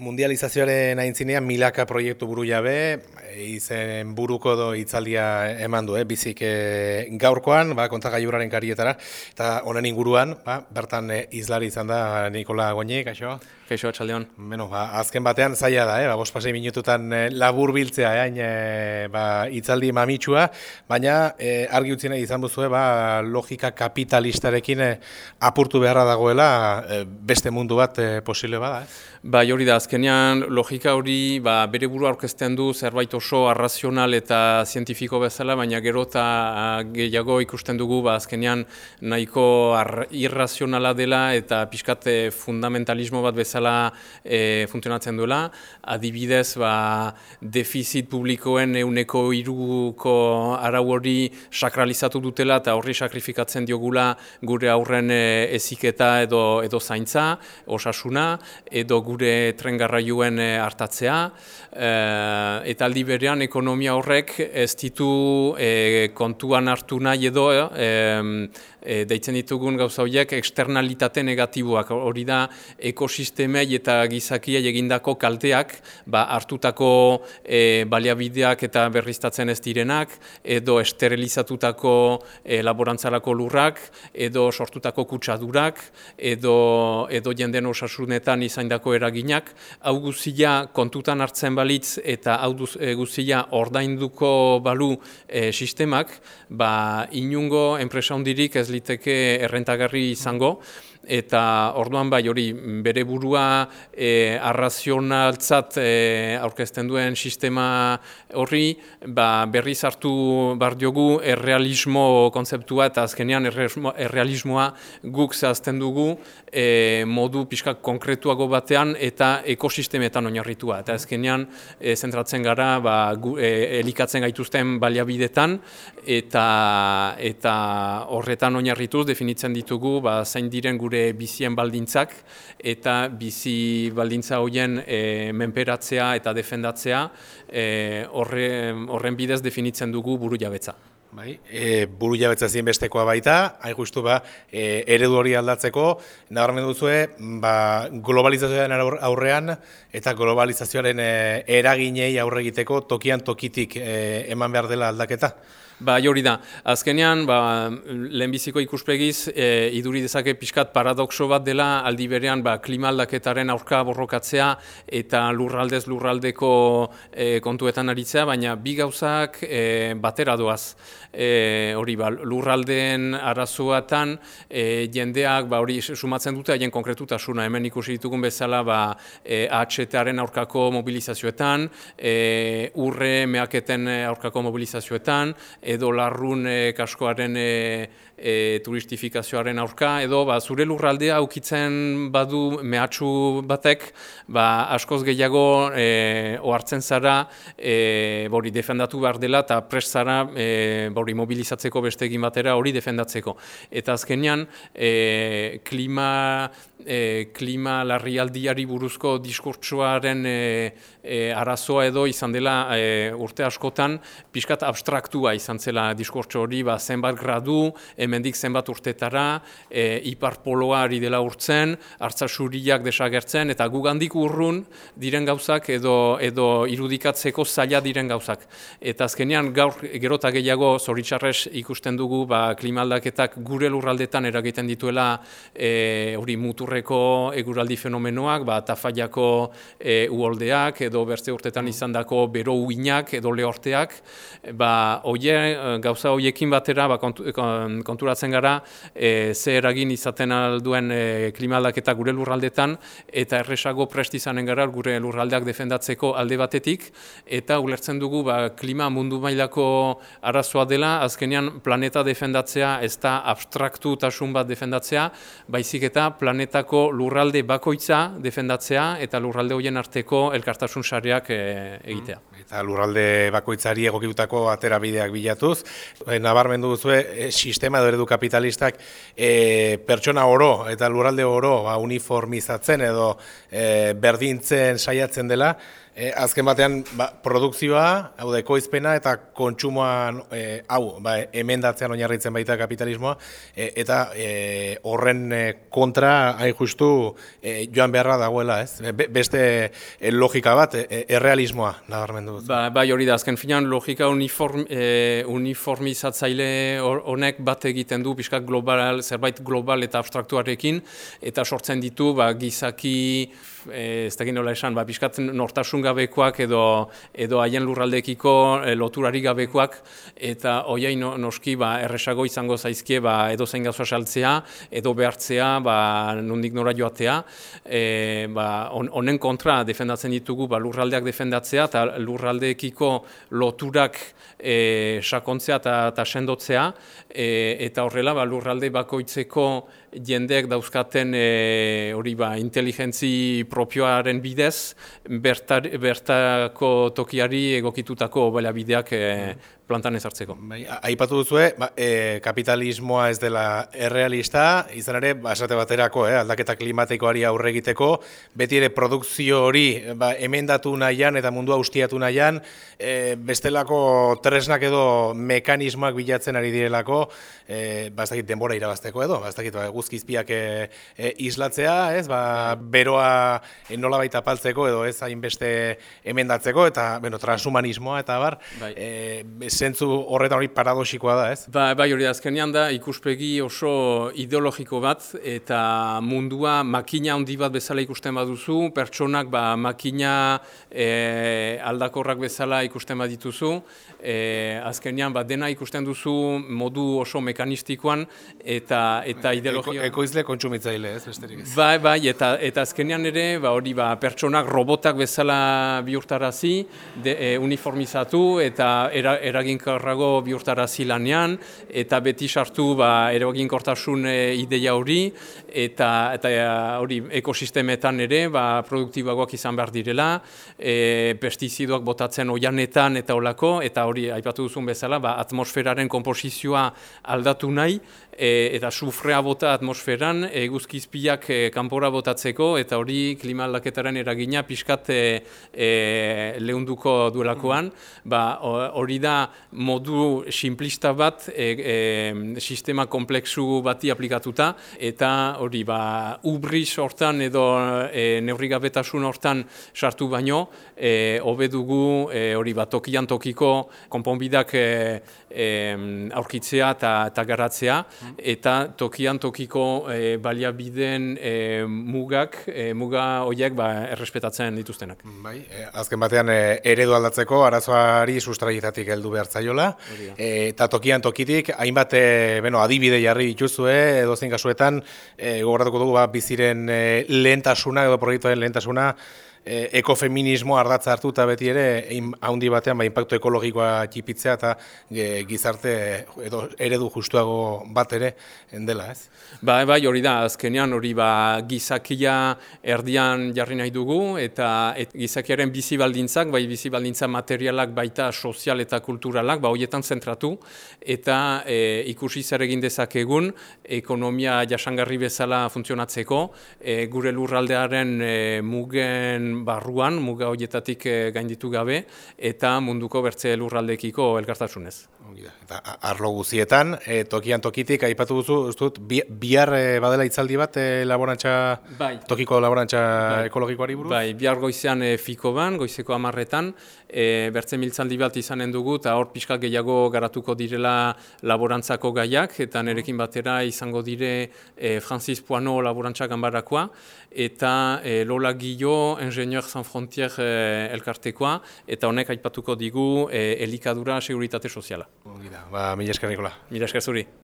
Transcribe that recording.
Mundializazioaren aintzinean milaka proiektu buru jabe, izen buruko do itzaldia eman du, eh? bizik eh, gaurkoan, ba, kontagaiuraren karietara, eta honen inguruan, ba, bertan eh, izlari izan da Nikola Goñi, kaixo? Kaixo, txaldeon. Beno, ba, azken batean zaila da, eh? ba, bospasei minututan eh, labur biltzea, eh? eh, ba, itzaldi mamitsua, baina eh, argi utzina izan buzue, ba, logika kapitalistarekin eh, apurtu beharra dagoela, eh, beste mundu bat eh, posible bada, eh? Ba, hori da, azkenean logika hori ba, bere buru aurkezten du zerbait oso arrazional eta zientifiko bezala, baina gero eta gehiago ikusten dugu ba, azkenean nahiko irrazionala dela eta pixkate fundamentalismo bat bezala e, funtzionatzen duela. Adibidez, ba, defizit publikoen euneko iruko arau hori sakralizatu dutela eta horri sakrifikatzen diogula gure aurren e, eziketa edo, edo zaintza, osasuna, edo gure tren garraioen eh, hartatzea, eh, eta aldi berean ekonomia horrek ez ditu e, kontuan hartu nahi edo e, deitzen ditugun gauza horiek externalitate negatiboak hori da ekosistemei eta gizakiei egindako kalteak ba, hartutako e, baliabideak eta berriztatzen ez direnak edo esterilizatutako e, laborantzarako lurrak edo sortutako kutsadurak edo, edo jenden osasunetan izaindako eraginak. Hau guzia kontutan hartzen balitz eta hau e, ordainduko balu e, sistemak ba, inungo enpresa hundirik ez liteke errentagarri izango, eta orduan bai hori bere burua e, arrazionaltzat e, aurkezten duen sistema horri ba, berriz hartu bar diogu errealismo kontzeptua eta azkenean errealismoa guk zehazten dugu e, modu pixka konkretuago batean eta ekosistemetan oinarritua. Eta azkenean e, zentratzen gara ba, gu, e, elikatzen gaituzten baliabidetan eta eta horretan oinarrituz definitzen ditugu ba, zain diren gure gure bizien baldintzak eta bizi baldintza horien e, menperatzea eta defendatzea e, horre, horren bidez definitzen dugu buru jabetza. Bai, e, buru jabetza bestekoa baita, hain justu ba, e, eredu hori aldatzeko, nabarmen duzue, ba, globalizazioaren aurrean eta globalizazioaren e, eraginei aurre egiteko tokian tokitik e, eman behar dela aldaketa? Ba, hori da. Azkenean, ba, lehenbiziko ikuspegiz, e, iduri dezake pixkat paradoxo bat dela, aldi berean, ba, klima aldaketaren aurka borrokatzea eta lurraldez lurraldeko e, kontuetan aritzea, baina bi gauzak e, batera doaz. E, hori, ba, lurraldeen arazoatan, e, jendeak, ba, hori sumatzen dute, haien konkretutasuna, hemen ikusi ditugun bezala, ba, e, AHT-aren aurkako mobilizazioetan, e, urre meaketen aurkako mobilizazioetan, edo larrun e, kaskoaren e, e, turistifikazioaren aurka, edo ba, zure lurraldea aukitzen badu mehatxu batek, ba, askoz gehiago e, ohartzen zara, e, bori defendatu behar dela, eta prest zara e, bori mobilizatzeko beste egin batera hori defendatzeko. Eta azkenean, e, klima, e, klima larrialdiari buruzko diskurtsuaren e, e, arazoa edo izan dela e, urte askotan, pixkat abstraktua izan zela diskurtso hori, ba, zenbat gradu, hemendik zenbat urtetara, e, iparpoloa ari dela urtzen, hartzasuriak desagertzen, eta gugandik urrun diren gauzak edo, edo irudikatzeko zaila diren gauzak. Eta azkenean gaur gerota gehiago zoritxarrez ikusten dugu ba, klimaldaketak gure lurraldetan eragiten dituela e, hori muturreko eguraldi fenomenoak, ba, tafaiako e, uoldeak edo bertze urtetan izan dako bero uinak edo lehorteak, ba, oie, gauza horiekin batera ba, konturatzen gara e, ze eragin izaten alduen e, klimaldaketa gure lurraldetan eta erresago prest izanen gara gure lurraldeak defendatzeko alde batetik eta ulertzen dugu ba, klima mundu mailako arazoa dela, azkenean planeta defendatzea ez da abstraktu tasun bat defendatzea, baizik eta planetako lurralde bakoitza defendatzea eta lurralde horien arteko elkartasun sareak e, egitea. Mm, eta lurralde bakoitzari egokitutako aterabideak bilatuz, e, nabarmendu duzu e, sistema edo kapitalistak e, pertsona oro eta lurralde oro ba, uniformizatzen edo e, berdintzen saiatzen dela, E, azken batean, ba, produkzioa, hau da, ekoizpena eta kontsumoan, e, hau, ba, emendatzean oinarritzen baita kapitalismoa, e, eta e, horren kontra, hain justu, e, joan beharra dagoela, ez? Be, beste e, logika bat, errealismoa, nabarmendu. Ba, bai hori da, azken finan, logika uniform, uniformizatzaile honek bat egiten du, pixkat global, zerbait global eta abstraktuarekin, eta sortzen ditu, ba, gizaki, e, ez da nola esan, ba, pixkat nortasun gabekoak edo edo haien lurraldekiko e, loturari gabekoak eta hoiai noski ba erresago izango zaizkie ba edo zein gauza saltzea edo behartzea ba nondik nora joatea. E, ba honen kontra defendatzen ditugu ba lurraldeak defendatzea eta lurraldeekiko loturak e, sakontzea eta sendotzea. E, eta horrela ba lurralde bakoitzeko jendeek dauzkaten e, hori ba, inteligentzi propioaren bidez, bertar, bertako tokiari egokitutako baliabideak e, plantan ezartzeko. Bai, aipatu duzue, ba, e, kapitalismoa ez dela errealista, izan ere, basate baterako, eh, aldaketa klimatikoari aurre egiteko, beti ere produkzio hori ba, emendatu nahian eta mundua ustiatu nahian, e, bestelako tresnak edo mekanismoak bilatzen ari direlako, e, ba, ez dakit denbora irabazteko edo, ba, ez dakit ba, guzkizpiak e, e, islatzea, ez, ba, beroa e, nola baita paltzeko edo ez hainbeste emendatzeko, eta, bueno, transhumanismoa, eta bar, bai. e, zentzu horretan hori paradoxikoa da, ez? Ba, bai, hori azkenean da, ikuspegi oso ideologiko bat, eta mundua makina handi bat bezala ikusten baduzu, pertsonak ba, makina e, aldakorrak bezala ikusten badituzu, e, azkenean ba, dena ikusten duzu modu oso mekanistikoan, eta, eta ideologia... Eko, ekoizle kontsumitzaile, ez, besterik ez? Bai, bai, eta, eta azkenean ere, ba, hori ba, pertsonak robotak bezala bihurtarazi, de, e, uniformizatu, eta eragin eraginkorrago bihurtara zilanean, eta beti sartu ba, eraginkortasun e, ideia hori, eta, eta e, hori ekosistemetan ere ba, produktibagoak izan behar direla, e, pestizidoak botatzen oianetan eta olako, eta hori aipatu duzun bezala, ba, atmosferaren komposizioa aldatu nahi, e, eta sufrea bota atmosferan, eguzkizpiak e, kanpora botatzeko, eta hori klima aldaketaren eragina pixkat e, e, lehunduko duelakoan, ba, hori da modu simplista bat e, e, sistema kompleksu bati aplikatuta eta hori ba ubris hortan edo e, neurrigabetasun hortan sartu baino e, hobedugu e, hori ba tokian tokiko konponbidak e, e, aurkitzea eta garatzea eta tokian tokiko e, baliabideen e, mugak e, muga horiek ba errespetatzen dituztenak. Bai, e, azken batean e, eredu aldatzeko arazoari sustraitatik heldu behar zaiola, e, eta tokian tokitik, hainbat e, beno, adibide jarri dituzue, edo zein kasuetan, e, gogoratuko dugu ba, biziren e, lehentasuna, edo proiektuaren lehentasuna, e, ekofeminismo ardatza hartu eta beti ere haundi batean ba, impacto ekologikoa txipitzea eta e, gizarte edo eredu justuago bat ere dela, ez? Ba, bai, hori da, azkenean hori ba, gizakia erdian jarri nahi dugu eta et, gizakiaren bizi baldintzak, bai bizi baldintza materialak baita sozial eta kulturalak, ba, horietan zentratu eta e, ikusi zer egin dezakegun ekonomia jasangarri bezala funtzionatzeko, e, gure lurraldearen e, mugen barruan, muga horietatik e, gainditu gabe, eta munduko bertze lurraldekiko elkartasunez. Eta arlo guzietan, e, tokian tokitik, aipatu duzu, ez dut, bihar e, badela itzaldi bat e, laborantza, bai. tokiko laborantza bai. ekologikoari buruz? Bai, bihar goizean e, fiko ban, goizeko amarretan, e, bertze miltzaldi bat izanen dugu, eta hor pixka gehiago garatuko direla laborantzako gaiak, eta nerekin batera izango dire e, Francis Puano laborantza ganbarakoa, eta e, Lola Guillo, Ingenieur San Frontier e, elkartekoa, eta honek aipatuko digu e, elikadura seguritate soziala. Ba, mila esker, Nikola. Mila esker zuri.